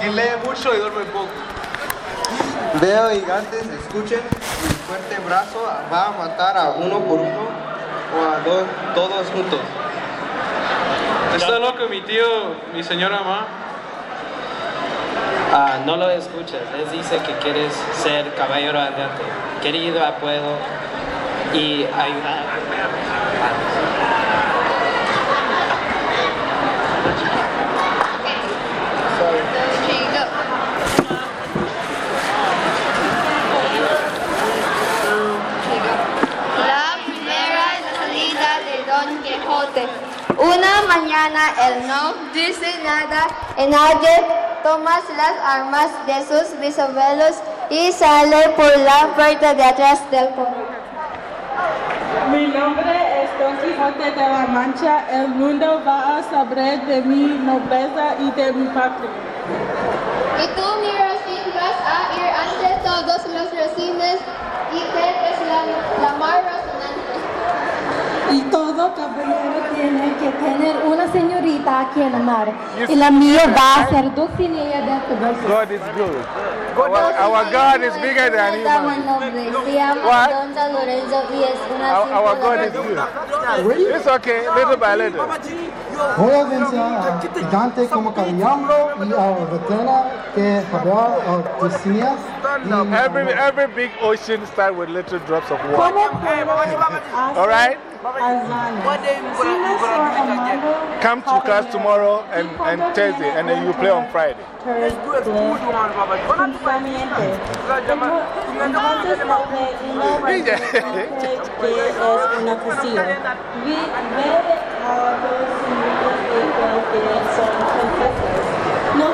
porque lee mucho y duerme poco. Veo gigantes, escuchen, mi fuerte brazo va a matar a uno por uno o a dos, todos juntos. Está loco mi tío, mi señora mamá. Ah, no lo escuchas. Él dice que quieres ser caballero andante, querido apoyo y ayudar. La primera salida de Don Quijote. Una mañana él no dice nada y nadie toma las armas de sus bisabuelos y sale por la puerta de atrás del pueblo. Mi nombre es Don Quijote de la Mancha. El mundo va a saber de mi nobleza y de mi patria. Y tú, mi Racine, vas a ir ante todos los racines y que es la, la razonante. Y todo caballero tiene que tener una señorita a quien amar. Y la mía va a ser Dulcinea del Toboso. God is good. Our, our God is bigger than human. Se llama What? Aldonza Lorenzo y es una Our, our God is good. It's okay, little by little. Voy a vencer a Gigante como caballero y a Rotena que habrá a Dulcinea Every, every big ocean starts with little drops of water. All right? Hazañas? Si me estoy amando, Come to class tomorrow and, and Thursday, and then you play on Friday. Conformiente. Entonces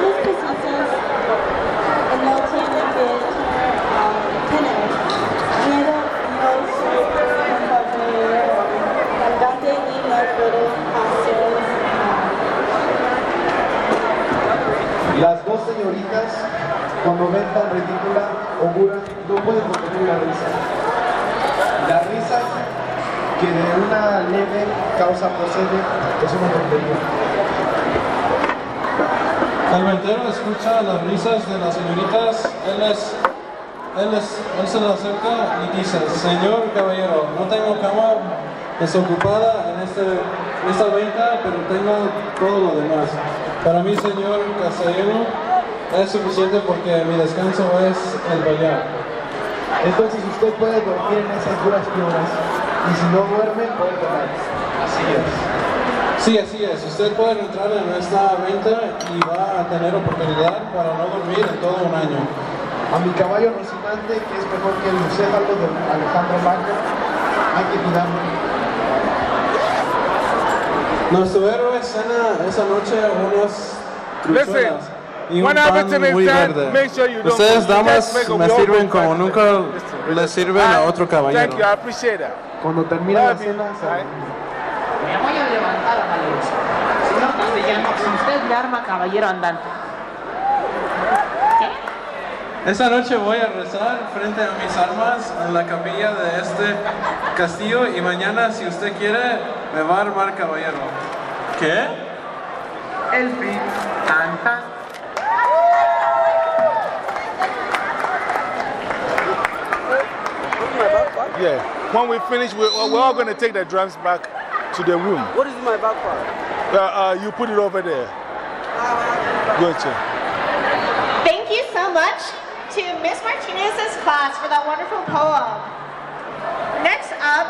señoritas, cuando ven tan ridícula, auguran, no pueden contener la risa. La risa que de una leve causa procede es una tontería. Carpintero escucha las risas de las señoritas. Él, es, él, es, él se le acerca y dice, Señor caballero, no tengo cama desocupada en, este, esta venta, pero tengo todo lo demás. Para mí, señor caballero, es suficiente porque mi descanso es el bailar. Entonces usted puede dormir en esas duras piedras y si no duerme puede tomar. Así es. Sí, así es. Usted puede entrar en esta venta y va a tener oportunidad para no dormir en todo un año. A mi caballo Rocinante, que es mejor que el lucéfalo de Alejandro Magno, hay que cuidarlo. Nuestro héroe cena esa noche unos cruzuelas y un when pan everything is muy done, verde. make sure you don't Ustedes, damas, a me sirven como nunca le sirven a otro caballero. Thank you, I appreciate that. Cuando termina la cena, Me voy a levantar, valeroso. Señor castellano, si usted le arma caballero andante. Esa noche voy a rezar frente a mis armas en la capilla de este castillo y mañana, si usted quiere, me va a armar caballero. ¿Qué? El fin. Tan, tan. Yeah. When we finish, we're, we're all going to take the drums back to the room. What is my backpack? Uh, uh, you put it over there. Good, sir. Thank you so much to Miss Martinez's class for that wonderful poem. Next up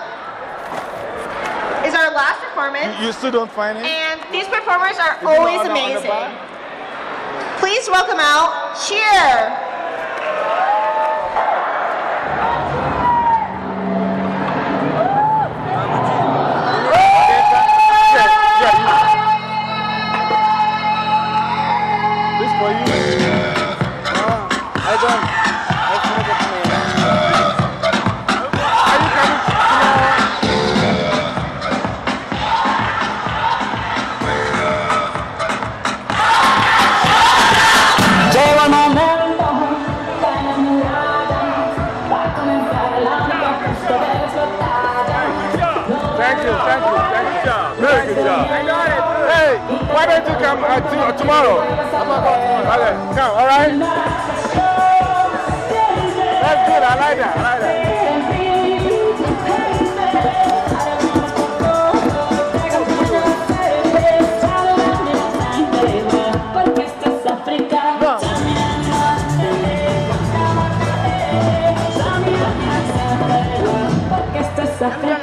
is our last performance, You, you still don't find it? and these performers are Is it always the- the amazing. Please welcome out Cheer. Why don't you come uh, to, uh, tomorrow? Come, all right? That's good, I like that, I like that. Porque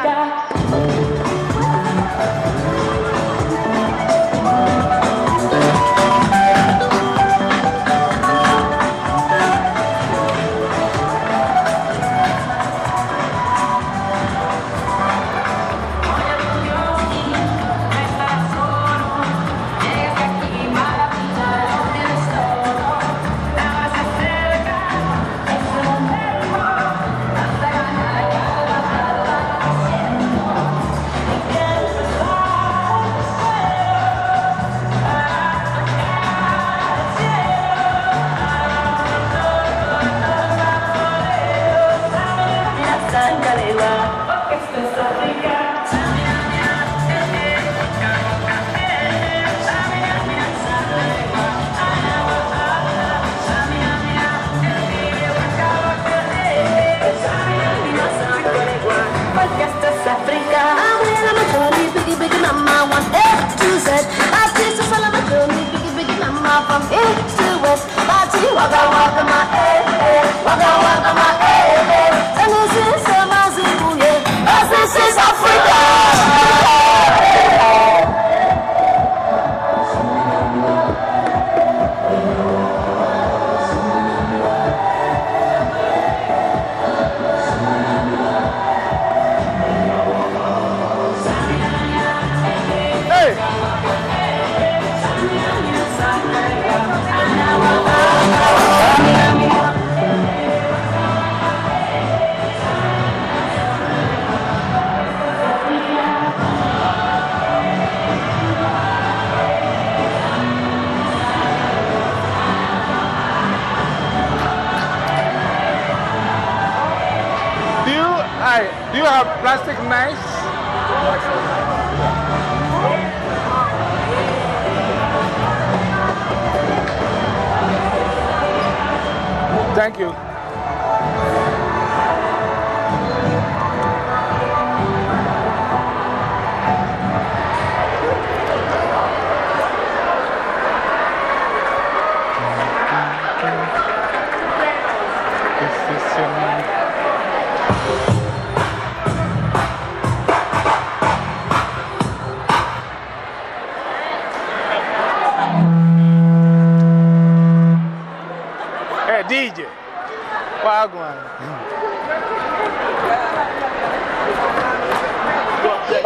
Wagwan.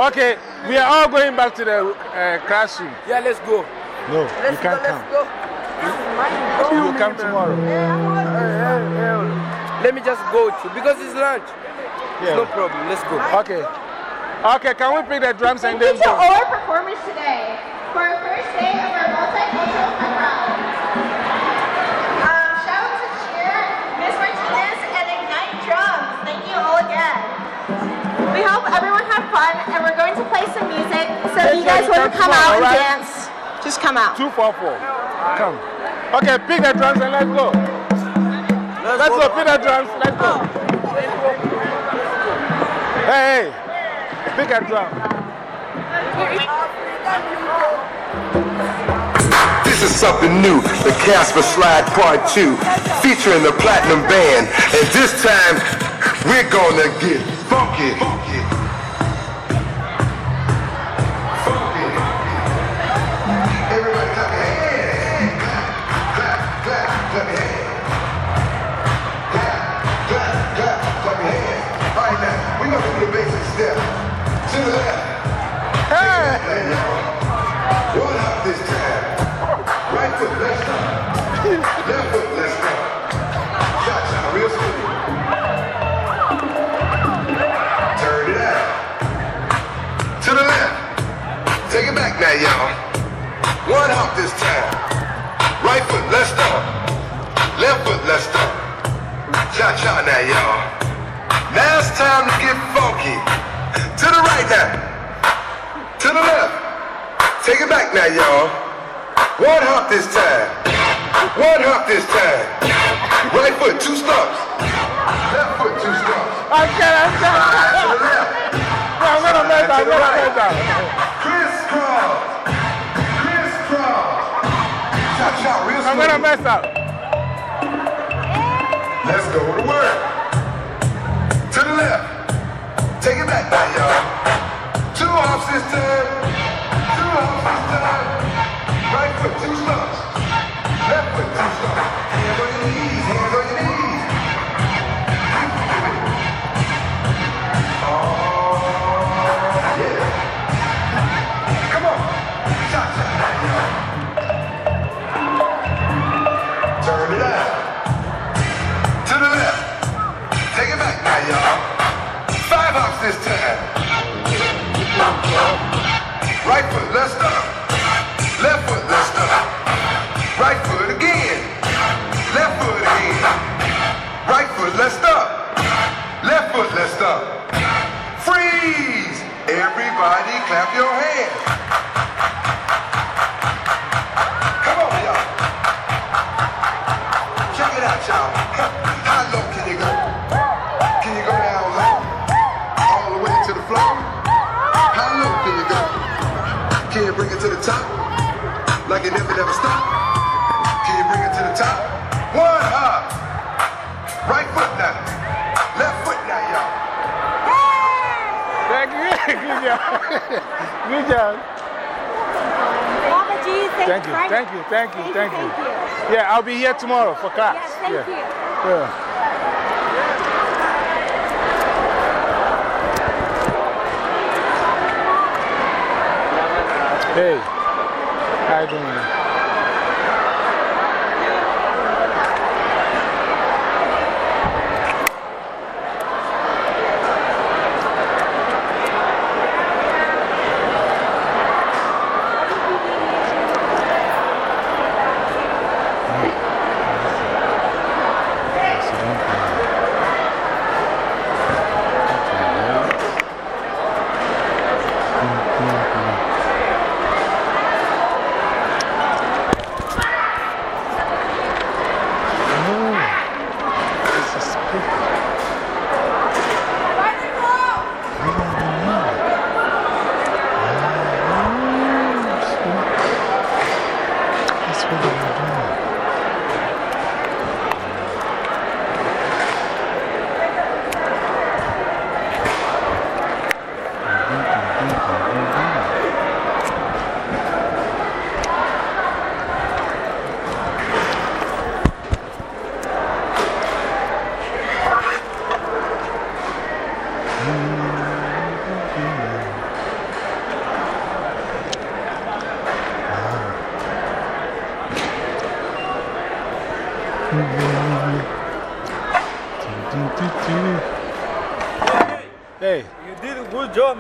Okay, we are all going back to the uh, classroom. Yeah, let's go. No, you can't come. You will come tomorrow. Let me just go to because it's lunch. Yeah. No problem. Let's go. Okay. Okay, can we pick the drums and Thank then you to go? all our performers today for our first day of our We hope everyone had fun, and we're going to play some music. So if you guys want to come come out and dance, just come out. 244. Come. Okay, pick the drums and let's go. Let's, go. pick the drums, let's go. Hey, hey, pick a drum. This is something new, the Casper Slide Part 2, featuring the Platinum Band. And this time, we're gonna get funky. Cha-cha now, y'all. Now it's time to get funky. To the right now. To the left. Take it back now, y'all. One hop this time. One hop this time. Right foot, two stumps. Left foot, two stumps. Okay, that's To the left. No, I'm gonna mess up. I'm gonna mess up. Crisscross. Crisscross. Chop, chop, real I'm gonna mess up. Let's go to work. To the left. Take it back now, y'all. Two hops this. Two hops this. Right foot, two stumps. Let's stop. Never, never stop? Can you bring it to the top? One hop. Right foot now. Left foot now, y'all. Thank you. Good job. Good job. Mama G, thank, Thank you. Frank. Thank you. Thank you. Thank you. Thank Yeah, I'll be here tomorrow for class. Yes, thank yeah. you. Yeah. Hey, how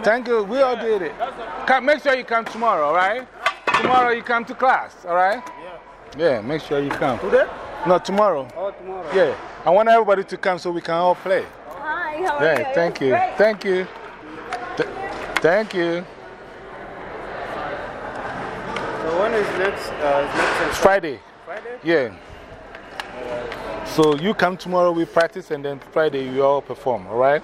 Thank you. We all did it. Come, make sure you come tomorrow, all right? Tomorrow you come to class, all right? Yeah. Yeah, make sure you come. Today? No, tomorrow. Oh, tomorrow. Yeah. I want everybody to come so we can all play. Hi, how are Yeah, you? thank you. Great. Thank you. Th- thank you. So when is next? Uh, next It's Friday. Friday? Yeah. So you come tomorrow, we practice, and then Friday you all perform, all right?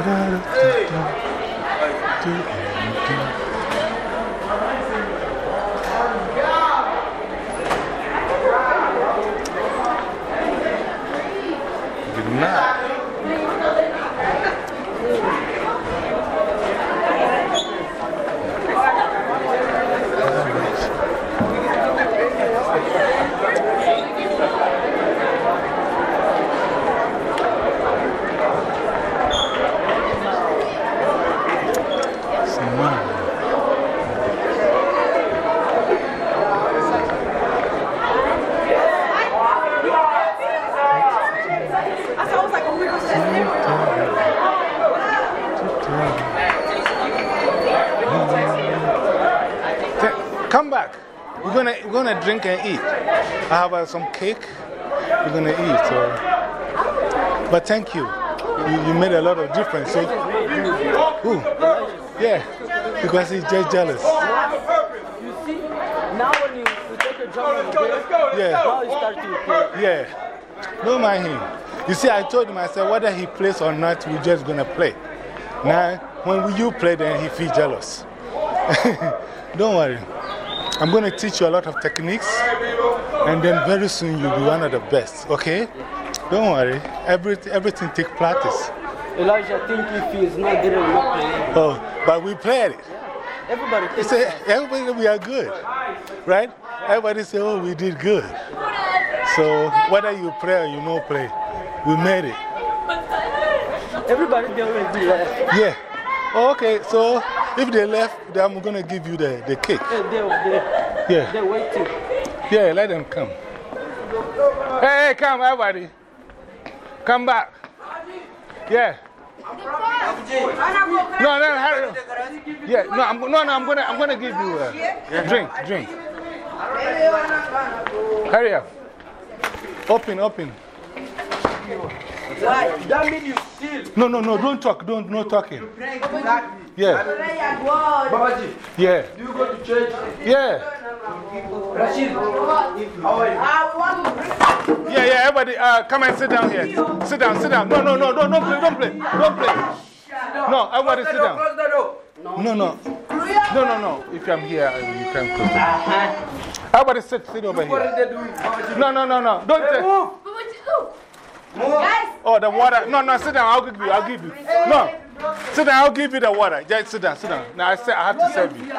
Shut it down. Good night. Th- Come back. We're gonna, we're gonna drink and eat. I have uh, some cake. We're gonna eat. But thank you. you. You made a lot of difference. So, ooh, yeah, because he's just jealous. You see, now when you, take a there, Yeah. Yeah. Don't mind him. You see, I told him, I said, whether he plays or not, we're just to play. Now, when you play, then he feels jealous. Don't worry. I'm going to teach you a lot of techniques, and then very soon you'll be one of the best, okay? Don't worry. Everything, everything takes practice. Elijah, I think if he is not there, we're not. Oh, but we played it. Everybody You thinks say, everybody, we are good, right? Everybody say, oh, we did good. So, whether you play or you don't play, we made it. Everybody there will be left. Yeah. Okay, so if they left, then I'm going to give you the, the cake. Hey, they're, they're, Yeah. they're waiting. Yeah, let them come. Hey, hey, come, everybody. Come back. Yeah. No, no, hurry. Yeah, no, I'm, no, no, I'm going to I'm gonna give you a drink, drink. Hurry up. Open, open. That means you steal. No, no, no, don't talk, don't, no talking. Yeah, Babaji, yeah, do you go to church? yeah. Rashid, how are you? Yeah, yeah, everybody, uh, come and sit down here. Sit down, sit down. No, no, no, don't, don't play, don't play, don't play. No, everybody sit down. Close the door. No, no. No, no, no. If I'm here, you can close it. Everybody sit, sit over here. they doing? Babaji, No, no, no, no. Don't take. move. Move. Oh, the water. No, no, sit down. I'll give you. I'll give you. No. Sit down. I'll give you the water. Just sit down, sit down. Now I say I have to serve you.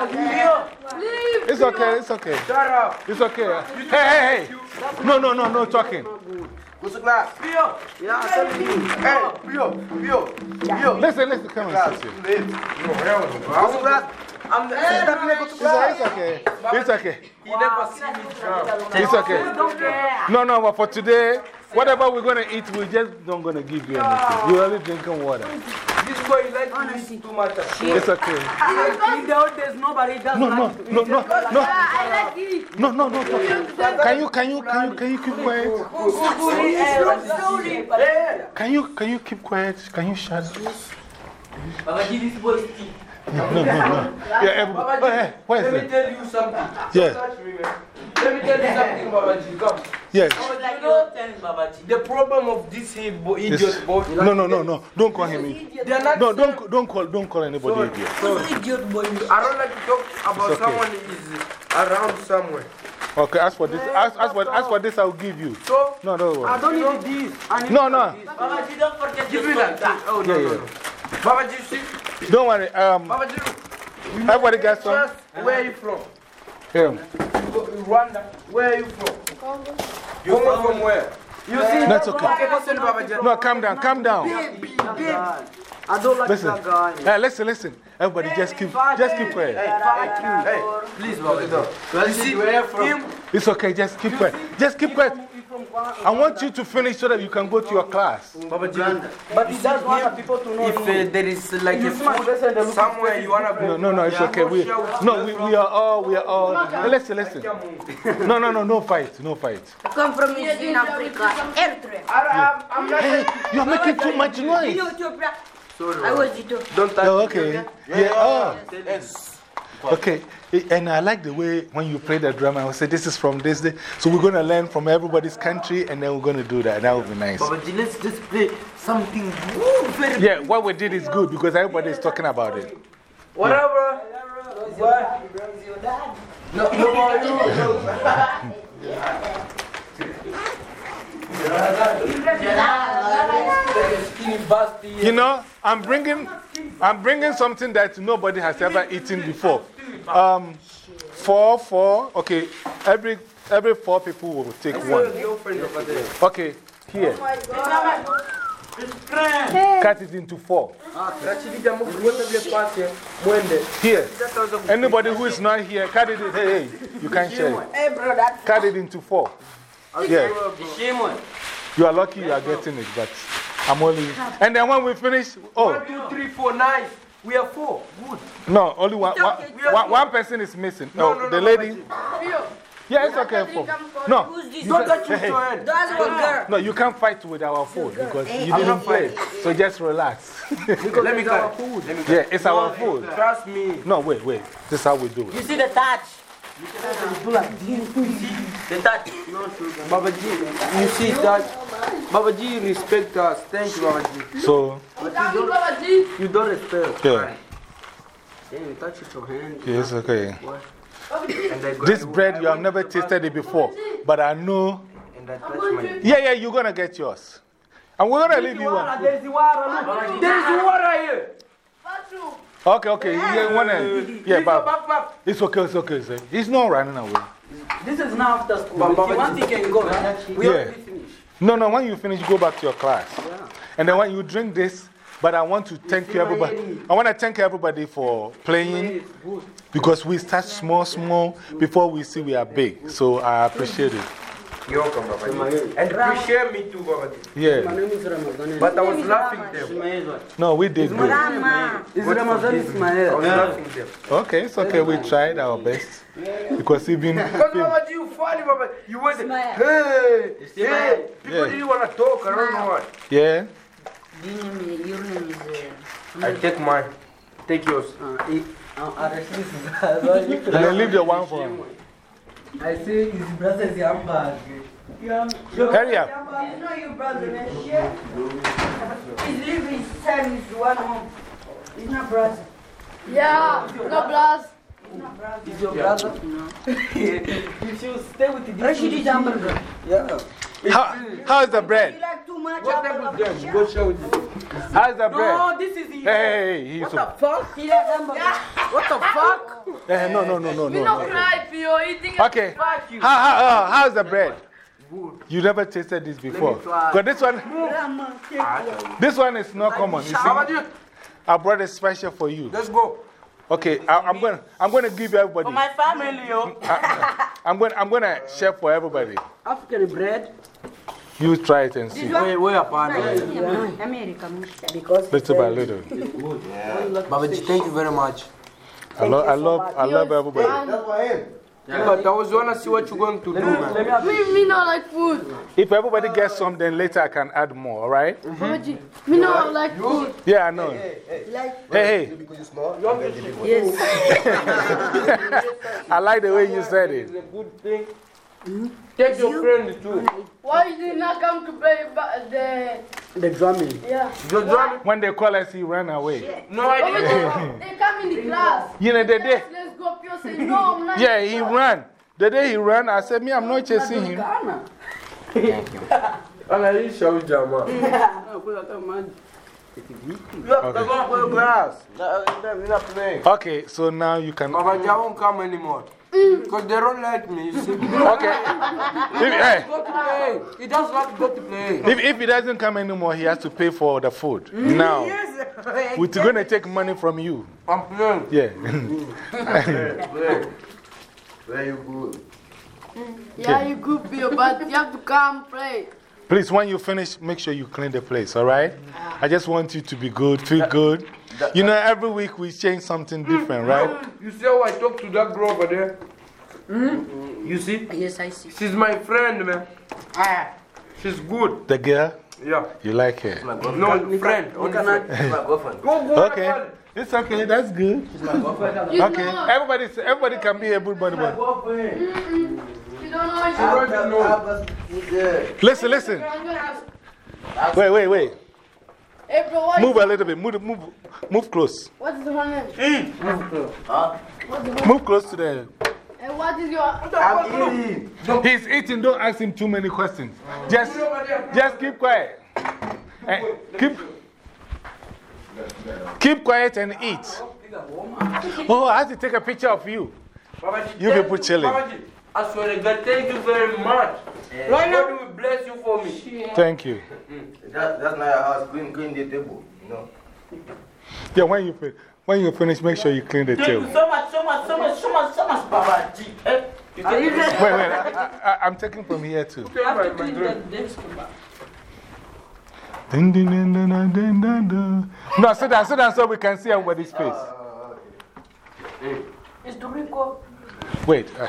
It's okay, it's okay. Shut up. It's okay. Hey, hey, hey. No, no, no, no talking. What's the glass? Pio. Yeah, I'm telling you. Hey, Pio, Pio, Pio. Listen, listen, come and sit here. What's the glass? I'm the Pio, to It's, glass. it's okay. It's okay. He never see me. It's okay. No, no, but for today, whatever we're going to eat, we just don't going to give you anything. You're only drinking water. This boy like to eat too much. It's okay. In the old days, nobody does No, no, like to no, eat. no, no. No, no, no. Can you, can you, can you, can you keep quiet? Can you, can you keep quiet? Can you shut up? Babaji, this boy is thick. No, no, no. Yeah, everybody. Oh, hey, where Let me is tell you something. Yeah. Let me tell you something, Babaji. Come. Yes. You know, the problem of this here idiot boy. No, no, no, no. Don't call him. idiot. No, don't, don't call, don't call anybody idiot. idiot boy. I don't like to talk about okay. someone is around somewhere. Okay, as for this, as, as, for, as for this, I'll give you. So, No, no, I don't need this. I need No, no. this. Babaji, don't forget Give me that. Oh, no, Yeah, no, yeah. no. Babaji, you see? Don't worry. Um, Babaji, you everybody got some? just, where are you from? Here. You go- Rwanda. Where are you from? You Congo from where? You see? That's okay. Okay, listen, Babaji. No, calm down, calm down. Baby, baby. I don't like Listen. that guy. Hey, listen, listen. Everybody just keep, just keep quiet. Hey, hey, hey, please, Babaji. You see, where from? Him, It's okay, just keep quiet. Just keep quiet. I want you to finish so that you can go to your class. Babaji. But he does want people to know if uh, there is like a food somewhere you want to go. No, no, no, it's okay. We, no, we, we are all, we are all. Hey, Listen, listen. No, no, no, no fight, no fight. come from Eastern Africa, Eritrea. I, I'm, I'm not. Hey, you're making too much noise. Sorry. I was Ethiopia. Don't touch me, okay. Yeah, oh. Okay, and I like the way when you play the drum, I will say, This is from this day. So we're going to learn from everybody's country and then we're going to do that. That would be nice. Babaji, let's just play something good, very Yeah, what we did is good because everybody is talking about it. Whatever. What? No, no more you. You know, I'm bringing, I'm bringing something that nobody has ever eaten before. Um, four, four. Okay, every, every four people will take one. Okay, here. Cut it into four. Here. Anybody who is not here, cut it. in- Hey, hey, you can't share it. Hey, bro, that's Cut it into four. Yeah. You are lucky you are getting it, but I'm only. And then when we finish, oh, One, two, three, four, nine. We are four. Good. no, only one, one, one, one person is missing. No, oh, no, the no, lady. Yeah, it's okay. For, no, you Don't can- touch your hey, hand. That's what ah. girl. no, you can't fight with our food because you didn't not play. So just relax. Let me cut. food. Yeah, it's our food. Trust me. No, wait, wait. This is how we do it. You see the touch? The touch. Baba G, you see that? Baba G, respect us. Thank you, Baba G. So, But you don't, you don't respect. yeah, Then you touch it your hand. yeah it's okay. And This bread, you have never tasted it before, but I know. and I touch my. Yeah, yeah, you're gonna get yours. And we're gonna leave you one. There's water. Look. There's water here. Okay, okay. You wanna, yeah, Please, but back, back. it's okay, it's okay. Sir. He's not running away. This is now after school. But If Baba you want, G- you can go. Right? We Yeah. already finished. No, no, when you finish, go back to your class. And then when you drink this, but I want to thank you, everybody. I want to thank everybody for playing because we start small, small before we see we are big. So I appreciate it. You're welcome, Baba G. And appreciate me too, Baba G. Yeah. But I was laughing them. No, we did good. It's Ramazan Ismail. I was laughing them. Okay, it's okay. We tried our best. Because even. Because Baba G, you funny, Baba. You went, hey, hey. People Yeah. didn't want to talk. I don't know what. Yeah? Your name is. I take mine. Take yours. And then leave the one for him. I see his brother brother's handbag. Hurry up. It's not your brother, man. Shit. He's leaving his son, he's one home. He's not brother. Yeah, no brother. He's your brother? No. you should stay with the Rashid is hamburger. Yeah. How, how's the bread? like What type is them? Go show it. How's the bread? No, this is the. Hey, hey, hey, he's What the fuck? He likes hamburger. What the fuck? Hey, no, no, no, no, no. no. cry, Pio. Eating Okay. How, how, uh, how, how's the bread? You never tasted this before. try. Because this one, this one is not common. You Baba see, G, I brought it special for you. let's go. Okay, I, I'm going to I'm gonna give everybody. For my family, yo. I'm going I'm gonna share for everybody. African bread. You try it and see. Wait, wait, apart. American. Because. Little by little. Baba G, thank you very much. I, lo I, love, I love everybody. But I was want to see what you're going to do, man. Me, me not like food. If everybody gets some, then later I can add more, all right? Me not like food. Yeah, I know. Like. Hey, hey. Yes. I like the way you said it. It's a good thing. Take your friend too. Why you did not come to play ba- the. The drumming. Yeah. Your drum? When they call us, he ran away. No, I didn't. G, they come in the class. You know, the day, Let's, let's go. Pio say, no, I'm not. yeah, he ran. The day he ran, I said, Me, I'm not chasing him. Ghana. And I didn't show you, Jama. You have to go for your class. You're playing. Okay, so now you can. Baba G, I won't come anymore. Mm. Because they don't like me, you see. Okay. If, hey, Go to play. He doesn't like to go to play. if, if he doesn't come anymore, he has to pay for the food. Mm. Now, we're going to take money from you. I'm playing. Yeah. Play. Very good. Yeah, you could be, but you have to come play. Please, when you finish, make sure you clean the place, all right? I just want you to be good, feel good. You know, every week we change something different, right? You see how I talk to that girl over there? Hmm? You see? Yes, I see. She's my friend, man. Ah. She's good. The girl, Yeah. you like her. No, friend. Only friend. My girlfriend. Go, go. Okay. It's okay, that's good. My girlfriend. Okay. Everybody, everybody can be everybody. but- Mm-mm. You don't know. She already know. Listen, listen. Wait, wait, wait. What Move a little bit. Move, move, move close. what is her name? What's Move close to the. And what is your. He's eating. Don't ask him too many questions. Just, just keep quiet. Eh, keep, keep quiet and eat. Oh, I have to take a picture of you. You people chilling. Babaji, I swear God, thank you very much. Right now- God will bless you for me. Thank you. That, that's not your house. Clean, clean the table. You know. Yeah, when you, fi- when you finish, make sure you clean the Thank table. you so much, so much, so much, so much, so much, Babaji. Eh? You can Wait, wait, I, I, I'm taking from here too. You have to clean the desk. Dun, dun, dun, dun, dun, dun, dun, dun. No, sit down, sit down so we can see everybody's face. It's the Rico. Wait, uh,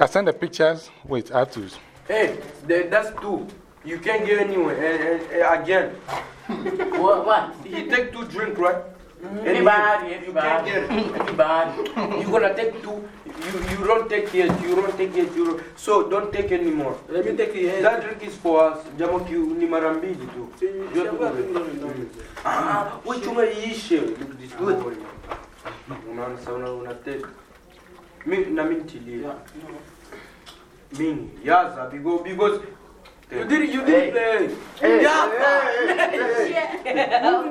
I send the pictures. Wait, I have to. Hey, that- that's two. You can't get anyone. And, and, and again. what? What? He take two drink, right? Mm-hmm. Everybody, you, you can't get it. Everybody. You're gonna take two. You, you don't take it. You don't take it. You don't, so don't take anymore. Let me take it. That drink is for us. Jamo ki ni mara mbili tu. Ah, ah wewe chunga iishe. Look at this boy. Unaona sasa una una take. Mimi na mimi ntilie. Mimi yaza because because you did you did play. Hey,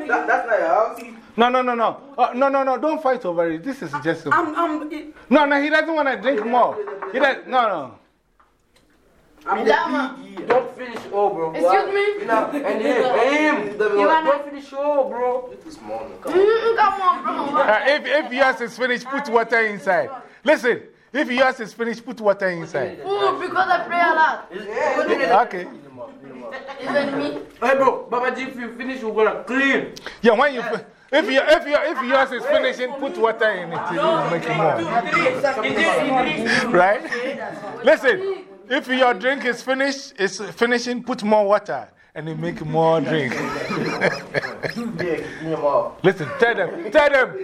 That, that's not your house. No, no, no, no. Uh, no, no, no. Don't fight over it. This is just. A, I'm, I'm, no, no, he doesn't want to drink more. He does, no, no. I'm the big Don't finish all, bro. Excuse me? No, and him, him. You wanna- Don't finish all, bro. Mm, come on, bro. Uh, if, if yours is finished, put water inside. Listen, if yours is finished, put water inside. Ooh, because I pray a lot. Okay. Even me. Hey, bro, Babaji, if you finish, we're gonna clean. Yeah, when you. fi- If, you, if, you, if yours is finishing, put water in it. It will make more. Right? Listen, if your drink is finished, is finishing, put more water and it make more drink. Listen, tell them, tell them.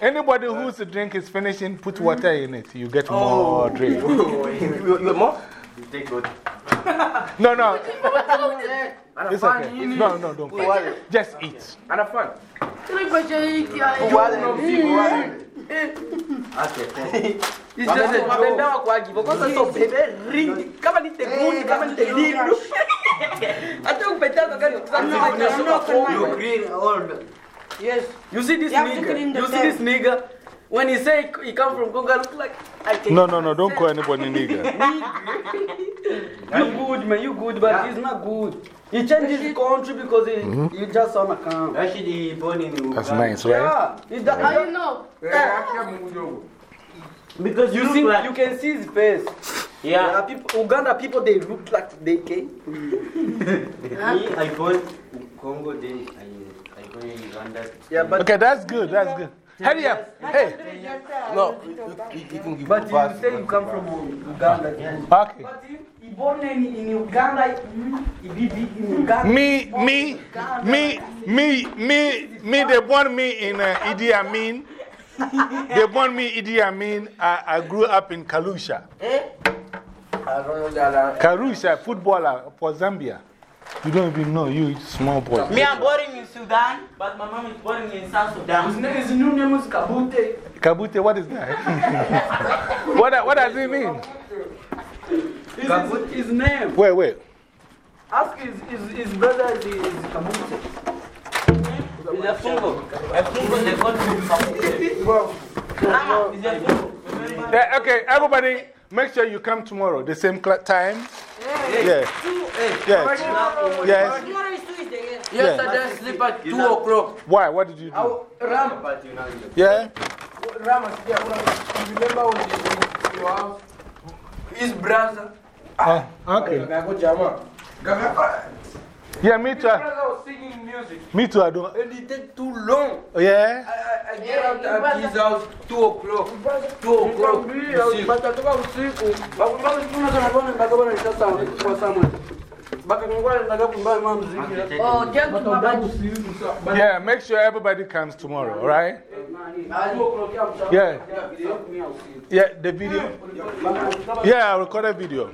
Anybody whose drink is finishing, put water in it. You get more oh. drink. You, you more? You take good. No, no. It's okay. No, no, don't Who fight. are it? Just eat. And a fun. It's just a joke. kwa hivyo kwanza so bebe ring. Kama ni teguni kama ni telindu hata upetaka gani You green old. yes. You see this You have to clean nigga the you see this nigga when he say he come from Congo look like I think No, no, no, don't call anybody nigger. you good man you good but he's not good he changed his country because he, Mhm. he just on account actually he born in Uganda. That's nice, right? yeah he does, How you know? Because you, see, you can see his face. Yeah. There are people, Uganda people, they look like they came. Me, I born Congo, then I, I born in Uganda. Yeah, but Okay, that's good, that's good. Hurry up. Hey. no, you, you can give But you say you come from Uganda. Okay. But he, he born in, in Uganda. He be big in Uganda. Me, me, me, me, me, me, they born me in uh, Idi Amin. they born me Idi Amin. I, I grew up in Kalusha. Karusha, footballer for Zambia. You don't even know, you small boy. Me, I'm born in Sudan, but my mom is born in South Sudan. His name is new name is Kabute. Kabute, what is that? what, what does it mean? Kabute. His name. Wait, wait. Ask his, his, his brother is, is Kabute. It's a fungo. A fungo, they call me Kabute. Ah, it's a fungo. Okay, everybody, make sure you come tomorrow, the same time. Yeah. Yes. Yes. Tomorrow is Tuesday, yes. Yesterday, sleep at 2 o'clock. Why? What did you do? Ram, Yeah? Ram, you remember when you your house? His brother. Oh, okay. Yeah, me too. brother was singing music. Me too, I don't. And it take too long. Yeah? I, I, I get out at his house 2 o'clock. 2 o'clock. You oh, see. Batatoka usiku. Bakumbana kuna kana bwana ndakabana sasa kwa Samuel. Baka ngwale ndakakumbana mama mziki. Oh, just Babaji. Yeah, make sure everybody comes tomorrow, all right? Yeah. Yeah, the video. Yeah, I recorded video.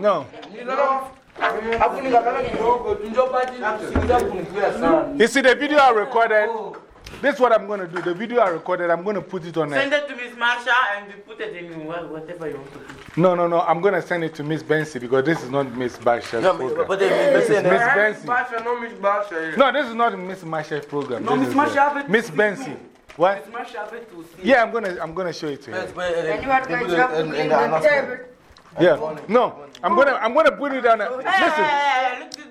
No. Afunika kidogo, njopati sikuja kunikia sana. You see, the video I recorded, oh. This is what I'm going to do. The video I recorded, I'm going to put it on Send it to Miss Marsha and we put it in whatever you want to put. No, no, no. I'm going to send it to Miss Bensi because this is not Miss Barsha's No, program. but then this Miss is Bensi- Miss Eh, Bensi. Basha, no Miss Basha. No, this is not Miss Marsha's program. No, Miss Marsha uh, have it Miss Bensi. What? Miss Marsha have it to see. Yeah, I'm gonna I'm gonna show it to you. And you are going to have to clean the table. Yeah. No, I'm gonna I'm gonna put it on. A,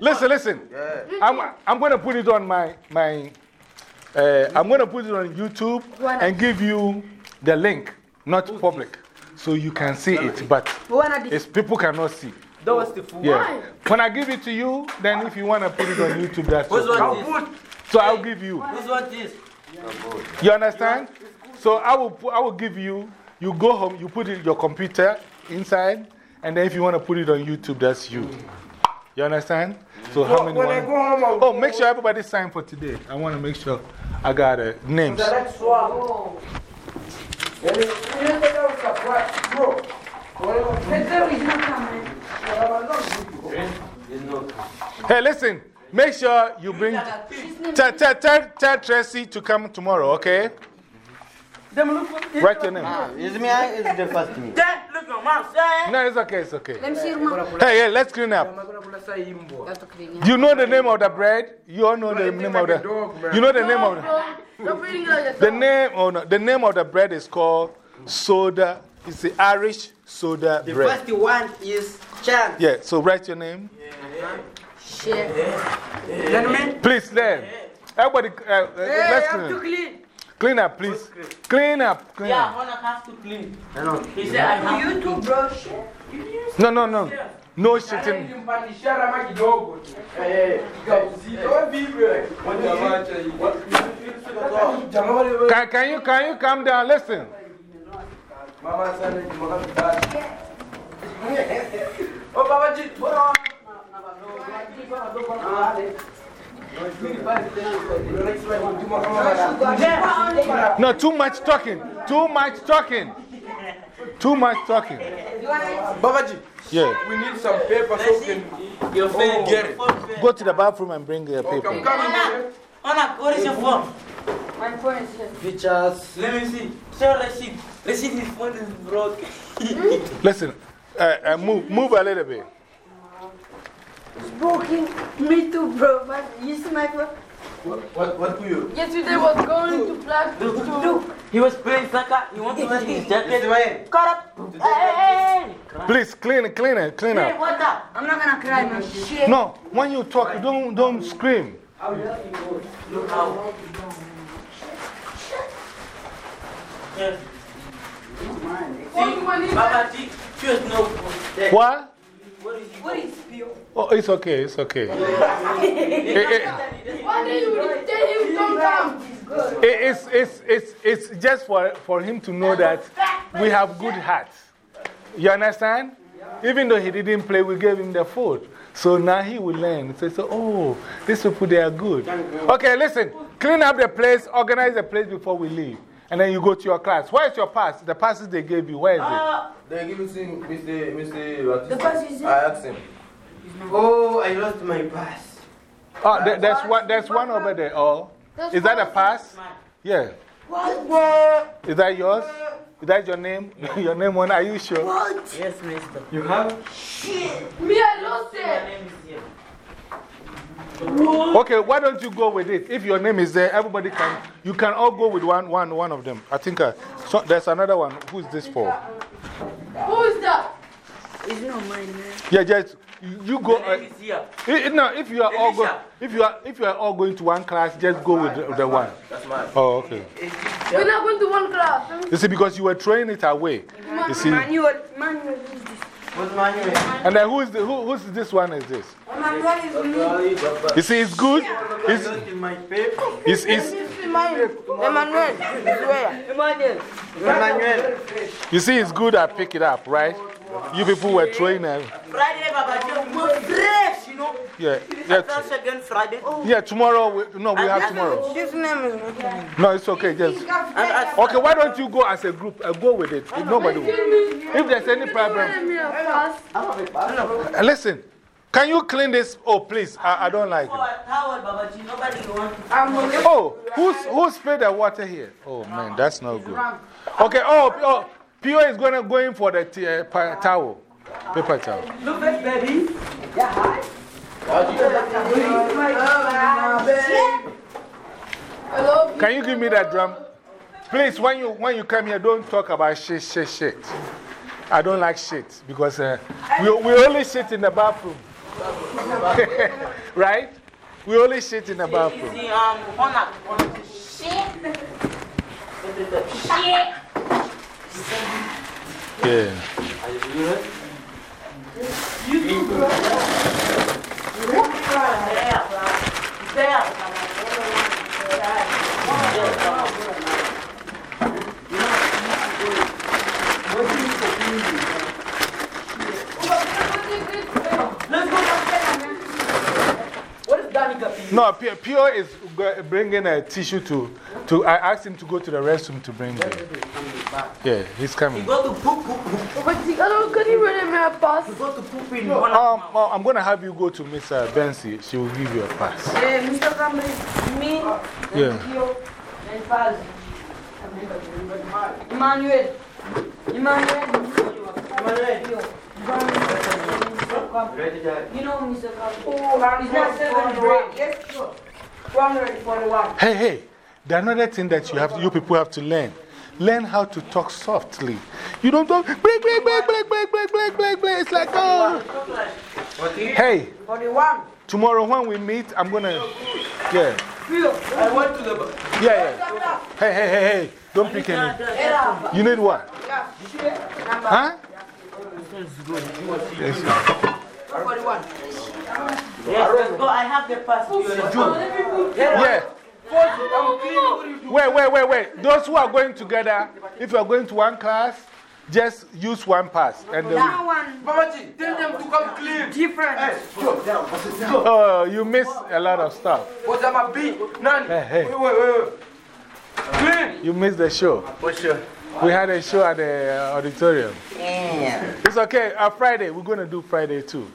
listen, listen, listen. I'm I'm gonna put it on my my. Uh, I'm gonna put it on YouTube and give you the link, not public, so you can see it. But it's people cannot see. That was the food. Yeah. When I give it to you, then if you want to put it on YouTube, that's Who's okay. want this? So I'll give you. Who's want this? You understand? So I will, I will give you, you go home, you put it your computer inside, and then if you want to put it on YouTube, that's you. You understand? So how many? when I go home, oh, make sure everybody sign for today. I want to make sure I got uh, names. Direct swap. Yani, ile tena usapwa, bro. Pedro is not coming. Hey, listen, make sure you bring. Tell, tell, tell, tell Tracy to come tomorrow, okay? Write your name. Is me, is the first me. Then, look, no, man, say. No, it's okay, it's okay. Let me see your mouth. Hey, hey, let's clean up. You know the name of the bread? You all know the name of the. You know the name of the. Stop reading it like The name, oh no, the name of the bread is called soda. It's the Irish soda The bread. first one is Chan. Yeah, so write your name. Shit. Please, then. Everybody, uh, uh, Hey, let's I have clean to up. Clean. Clean up, please. Clean up, clean Yeah, up. I wanna have to clean. He said, I have You too, bro. No, no, no. No shitting. Nimpandishia rama kidogo tu. Kikauzito. Wewe vipi wewe? Wacha hii. Jamaa wale wewe. Can, can, you, can you calm down? Listen. Mama sana ni mwana mtatu. Oh baba ji, bora. No, too much talking. Too much talking. Too much talking. Babaji, Yeah. we need some paper so we can Your oh, get it. Go to the bathroom and bring your I'm paper. coming here. Anna, what is your phone? My phone is here. Pictures. Let me see. Show receipt. Receipt, his phone is broke. Listen, uh, uh, move, move a little bit. It's broken. Me too, bro. But you see my phone? What, what, what do you? Yesterday was going to practice Look, too. look. He was playing soccer. He wants to wear his jacket. Cut up. Hey! Please clean it, clean it, clean it. Hey, what the? I'm not gonna cry, man. Shit. No, when you talk, don't, don't scream. Look how. Yes. See, Baba G, choose no. What? What is What is pure? Oh, it's okay, it's okay. It- it- eh, eh. Why did you tell him don't come? Eh, it's, it's, it's, it's just for, for him to know that we have good hearts. You understand? Even though he didn't play, we gave him the food. So now he will learn. He says, oh, these people, they are good. Okay, listen. Clean up the place, organize the place before we leave. And then you go to your class. Where is your pass? The passes they gave you, where is it? Uh, they give it to Mr. Mr. What The pass is I asked him. Oh, I lost my pass. Oh, there, there's, one, there's one over there. Oh, is that a pass? Yeah. What? Is that yours? Is that your name? your name one? Are you sure? What? Yes, mister. You have? Shit. Me, I lost it. Okay, why don't you go with it? If your name is there, everybody can. You can all go with one, one, one of them. I think uh, so, there's another one. Who's this for? Who is that? It's not mine, man. Yeah, just you you go. The name is here. i- i- no, if you are all go, if you are if you are all going to one class, just go with the, the one. That's mine. Oh, okay. We're not going to one class. You see, because you were throwing it away. You see, Manual, manual is this. What's my name? and then who is the, who, who's this one? Is this? Oh, me. You see, it's good. It's in my paper. it's it's. Mine. Emmanuel. Where? Emmanuel. Emmanuel. You see, it's good. I pick it up, right? You people were throwing it. Friday, Baba G, more fresh, you know. Yeah, yeah. That's again Friday. Yeah, tomorrow. We, no, we have tomorrow. This name is not No, it's okay. Just. Okay, why don't you go as a group? Uh, go with it. If nobody will. If there's any problem. Give me a pass. Uh, listen, Can you clean this? Oh, please. I, I don't like it. Towel, Babaji. Nobody want to. Oh, who's, who spilled the water here? Oh, man, that's not good. Okay, oh, oh Pio is going to go in for the uh, pa towel, paper towel. Look at baby. Yeah, hi. Can you give me that drum? Please, when you, when you come here, don't talk about shit, shit, shit. I don't like shit because uh, we, we only sit in the bathroom. right? We only sit in the bathroom. See, Yeah. You do good. Got No, Pio, Pio is bringing a tissue to, to. I asked him to go to the restroom to bring it. Yeah, he's coming. Go to poop, poop, poop. Can you read me a pass? Go to poop in Um, well, I'm going to have you go to Miss uh, Bensi. She will give you a pass. Eh, Mr. Camry, me, Yeah. Pio, and Paz. Emmanuel. Emmanuel. Emmanuel. You know Mr. Camry. Oh, he's not seven grade. Yes, sure. 141. Hey, hey, the another thing that you, have, you people have to learn. Learn how to talk softly. You don't talk, break, break, break, break, break, break, break, break, break. It's like, oh. Hey, 41. tomorrow when we meet, I'm going to, yeah. I went to the. Yeah, yeah. Hey, hey, hey, hey, don't pick any. You need what? Huh? Yes. 41. Yes, let's go. I have the pass. Yeah. Wait, wait, wait, wait. Those who are going together, if you are going to one class, just use one pass. And then That one. Babaji, tell them to come clean. Different. Go. oh, you miss a lot of stuff. What's up, my beat? None. Hey, hey. Wait, wait, wait. wait. Clean. You missed the show. For sure. We had a show at the uh, auditorium. Yeah. It's okay. Uh, Friday, we're going to do Friday too.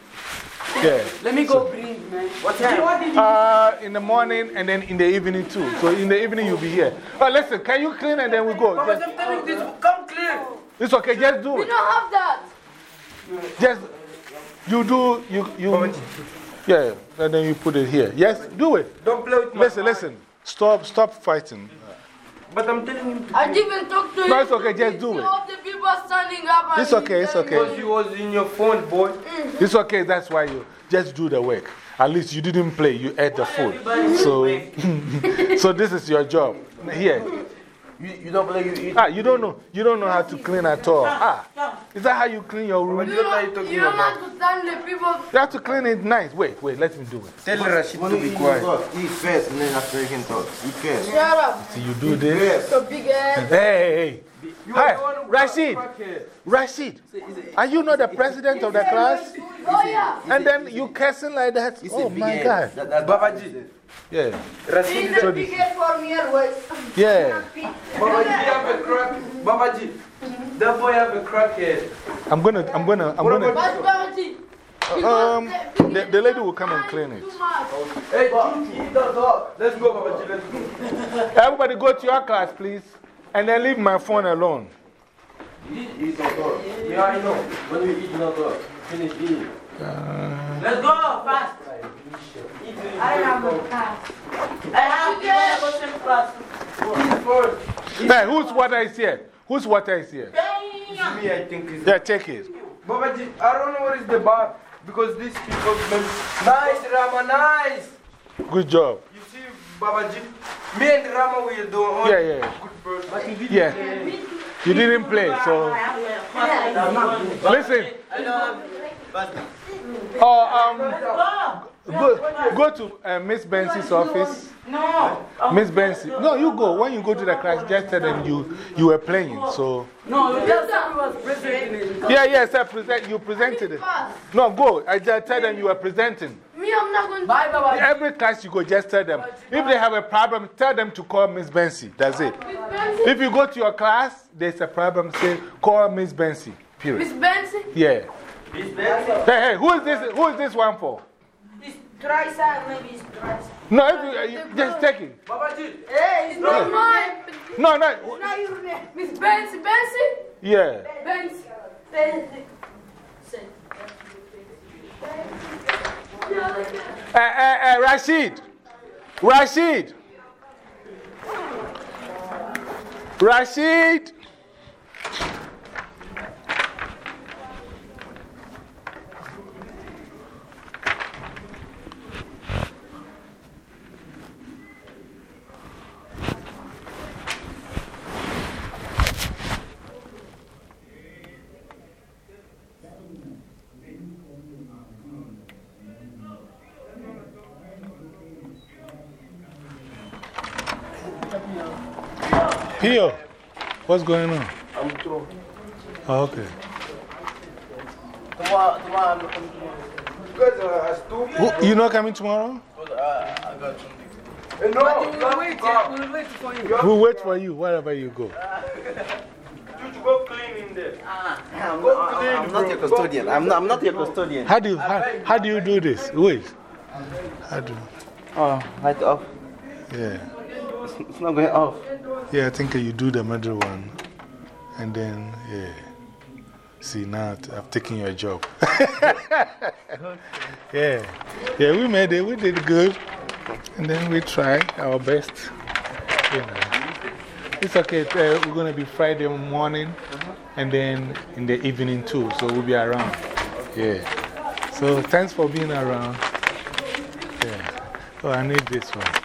Yeah. Let me go bring, man. What time? What did Uh, in the morning and then in the evening too. So in the evening you'll be here. Oh, listen, can you clean and then we go? Babaji, Just- I'm telling you this. Come clean. it's okay, just do We it. don't have that. Just, you do, you, you, yeah, and then you put it here. Yes, do it. Don't play with my Listen, listen. Stop, stop fighting. But I'm telling him to I didn't even talk to you. No, it's okay, just do it. All standing up. and It's okay, it's okay. Because you was in your phone, boy. Mm-hmm. It's okay, that's why you just do the work. At least you didn't play, you ate the food. So, so this is your job. Here. You, you don't play, you eat. Ah, you don't know, you don't know how to clean at all. Ah, is that how you clean your room? You don't, you don't have to stand the people. You have to clean it nice. Wait, wait, let me do it. Tell Rashid to be quiet. Eat first and then after you can talk. Eat first. Shut up. See, you do this. Your big ass. Hey, hey, hey. Hi, Rashid. Rashid, are you not the president of the class? Oh, yeah. And then you cursing like that? Oh my God. Babaji. Yeah. Rashid. He's the biggest for me always. Yeah. Babaji have a crack. Babaji. That boy have a crackhead. I'm gonna, I'm gonna, I'm gonna. But Babaji, Um, the, the lady will come and clean it. Hey, Chuki, don't talk. Let's go, Babaji. Let's go. Everybody go to your class, please. And then leave my phone alone. Eat don't talk. Yeah, I know. When we eat, don't talk. Finish eating. Let's go fast. I have a pass. I have to go to class. Eat first. Hey, whose water is here? Whose water is here? Me, I think It's Yeah, take it. Babaji, I don't know what is the bar. Because these people. Nice, Rama, nice. Good job. You see, Babaji, me and Rama, we are doing Yeah, yeah. good person. Yeah. You didn't play, so. Listen. Oh, um, go, go to uh, Miss Benson's office. No. Miss Benson. No, you go. When you go to the class, just tell them you, you were playing. So. No, you just said we was presenting it. Yeah, yes, I present, you presented it. No, go. I just tell them you were presenting. me, I'm not going to. Bye, Babaji. Every class you go, just tell them. If they have a problem, tell them to call Miss Benson. That's it. If you go to your class, there's a problem, say, call Miss Benson. Period. Miss Benson? Yeah. Miss Benson? Hey, hey, who is this, who is this one for? It's dry side, maybe it's dry side. No, if you, uh, you just take it. Hey, it's not mine. No, no. It's not your name. Miss Benson. Benson? Yeah. Benson. Benson. Uh, uh, uh, Rashid. Rashid. Rashid. Pio, what's going on? I'm through. Oh, okay. Tomorrow, tomorrow I'm coming tomorrow. Because uh, I stupid. Who- You not coming tomorrow? Because uh, I got something. Hey, no, We'll wait, yeah, we'll wait for you. We'll wait for you wherever you go. You go clean in there. I'm, Go not, clean, I'm not bro. your custodian. I'm not, I'm not your custodian. How do you, how, how do, you do this? Wait. How do Oh, light off. Yeah. It's, it's not going off. Yeah, I think you do the middle one. And then, yeah. See, now I've taken your job. yeah. Yeah, we made it. We did good. And then we try our best. You know. It's okay. Uh, we're going to be Friday morning and then in the evening too. So we'll be around. Yeah. So thanks for being around. Yeah. Oh, I need this one.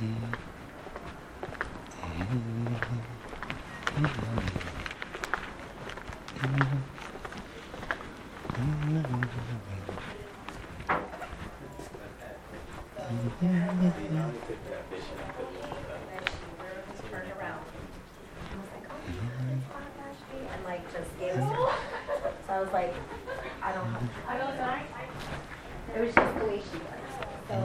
And like just gave us her. So I was like, I don't have. I don't know. It was just the way she was. So.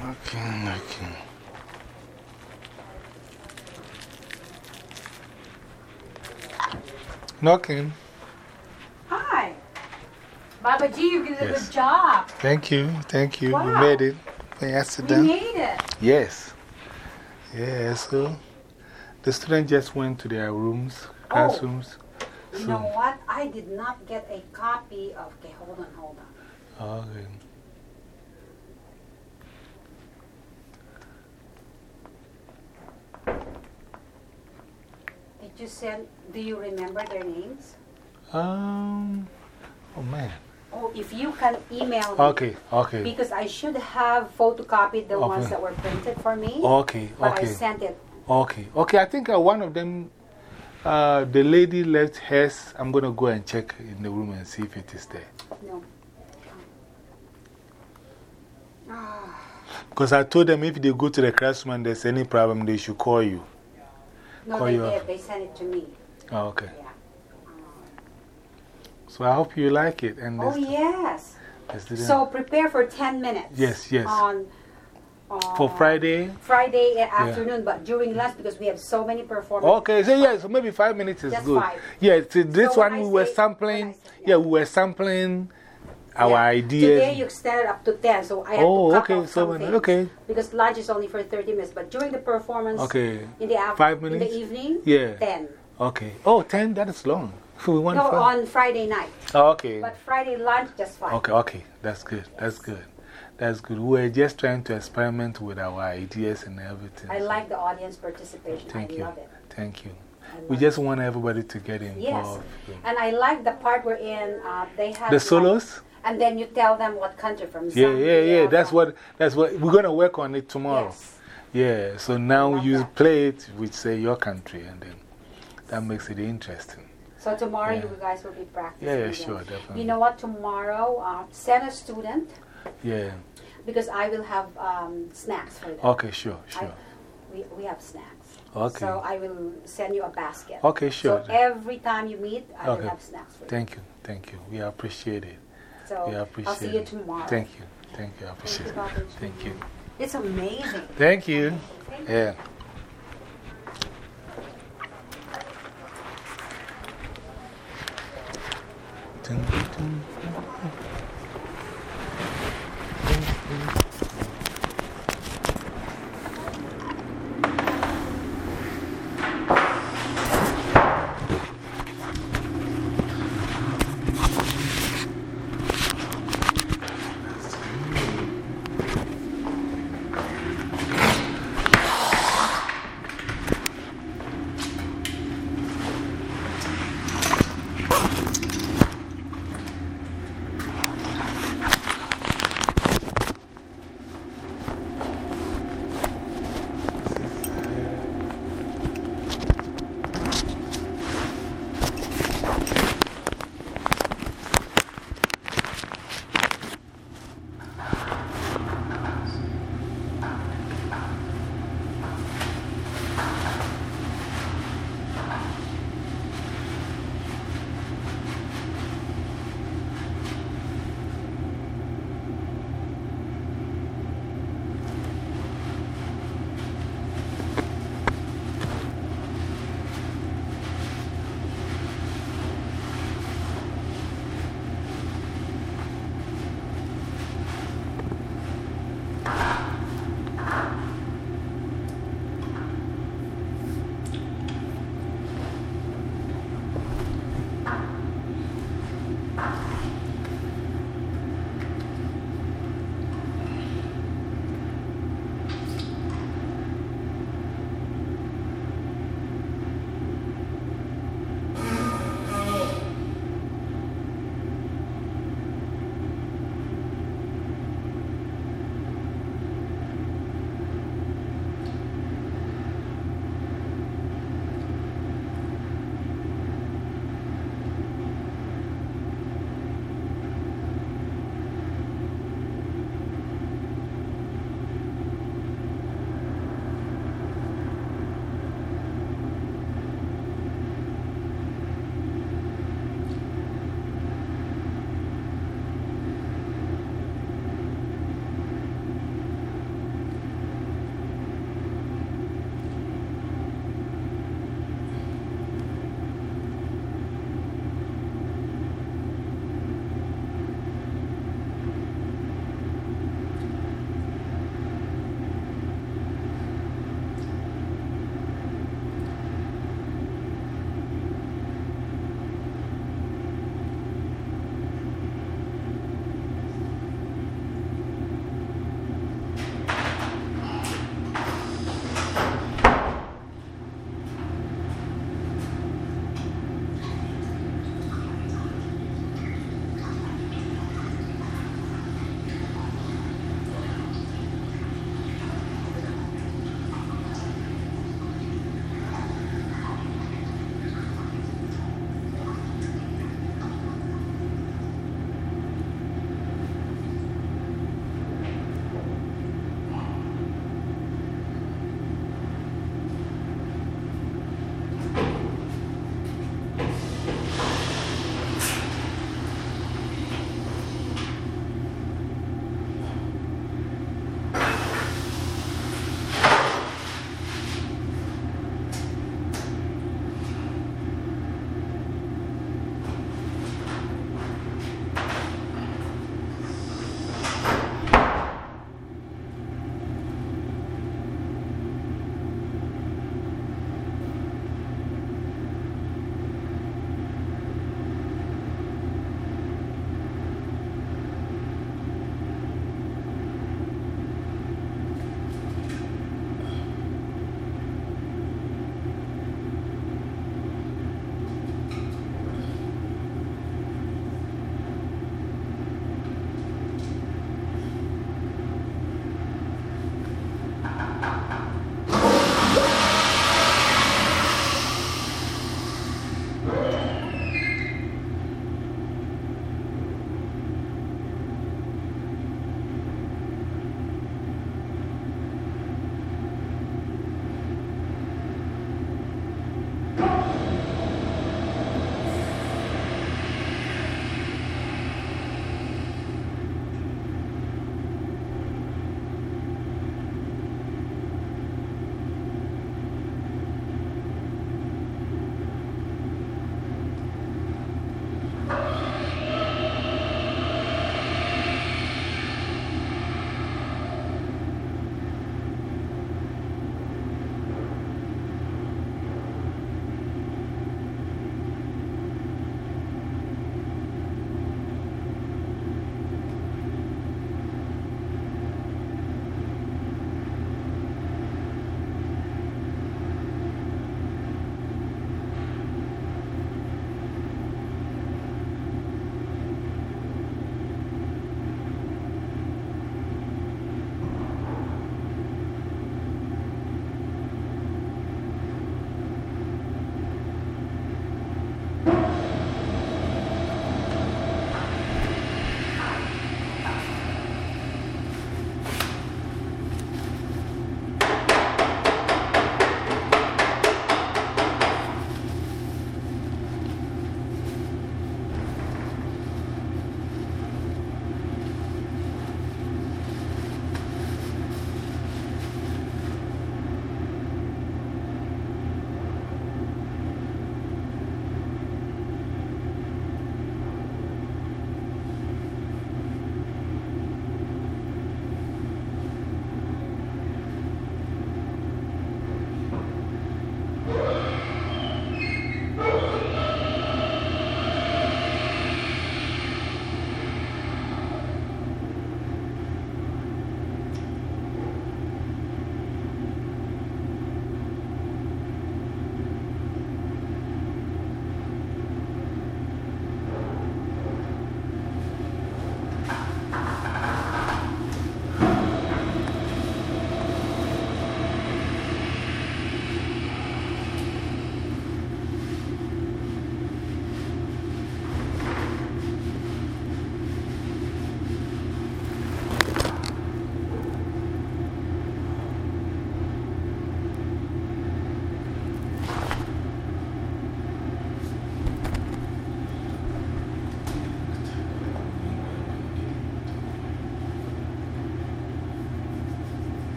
Knocking, knocking. Knocking. Hi. Baba G, you did a good job. Thank you, thank you. You Wow. made it. We made it. Yes. Yeah, so the students just went to their rooms, oh. classrooms. You So- know what? I did not get a copy of. Okay, hold on, hold on. Okay. Did you send, do you remember their names? Um, oh man. Oh, if you can email me. Okay, okay. Because I should have photocopied the Okay. ones that were printed for me. Okay, But I sent it. Okay, okay. I think uh, one of them, uh, the lady left hers. I'm going to go and check in the room and see if it is there. No. Because I told them if they go to the and there's any problem, they should call you. No, they did. They sent it to me. Oh, okay. So I hope you like it. And Oh, yes. So prepare for 10 minutes. Yes, yes. On, on For Friday? Friday afternoon, but during lunch because we have so many performances. Okay, so yeah, so maybe five minutes is Just good. five. Yeah, see, this So one we were say- sampling. yeah. we were sampling our ideas. Today you extended up to 10, so I have Oh, to cut okay, off so some okay. Because lunch is only for 30 minutes, but during the performance, Okay. in the afternoon, Five in the evening, Yeah. 10. Okay. Oh, 10, that is long. We want No, five. on Friday night. Oh, okay. But Friday lunch, just fine. Okay, okay. That's good. That's good. That's good. We're just trying to experiment with our ideas and everything. I like the audience participation. Thank I you. love it. Thank you. We just want everybody to get involved. Yes. And I like the part wherein uh, they have. The like- solos? And then you tell them what country from Yeah, yeah, yeah. That's what, that's what we're going to work on it tomorrow. Yeah, so now you play it with, say, your country, and then that makes it interesting. So tomorrow Yeah. you guys will be practicing. Yeah, yeah, sure, definitely. You know what? Tomorrow, uh, send a student Yeah. because I will have um, snacks for them. Okay, sure, sure. I, we, we have snacks. Okay. So I will send you a basket. Okay, sure. So every time you meet, I will have snacks for you. Thank you, thank you. We appreciate it. So we appreciate I'll see you it. tomorrow. Thank you, thank you. I appreciate it. Dr. Thank you. It's amazing. Thank you. Yeah. Dun, dun,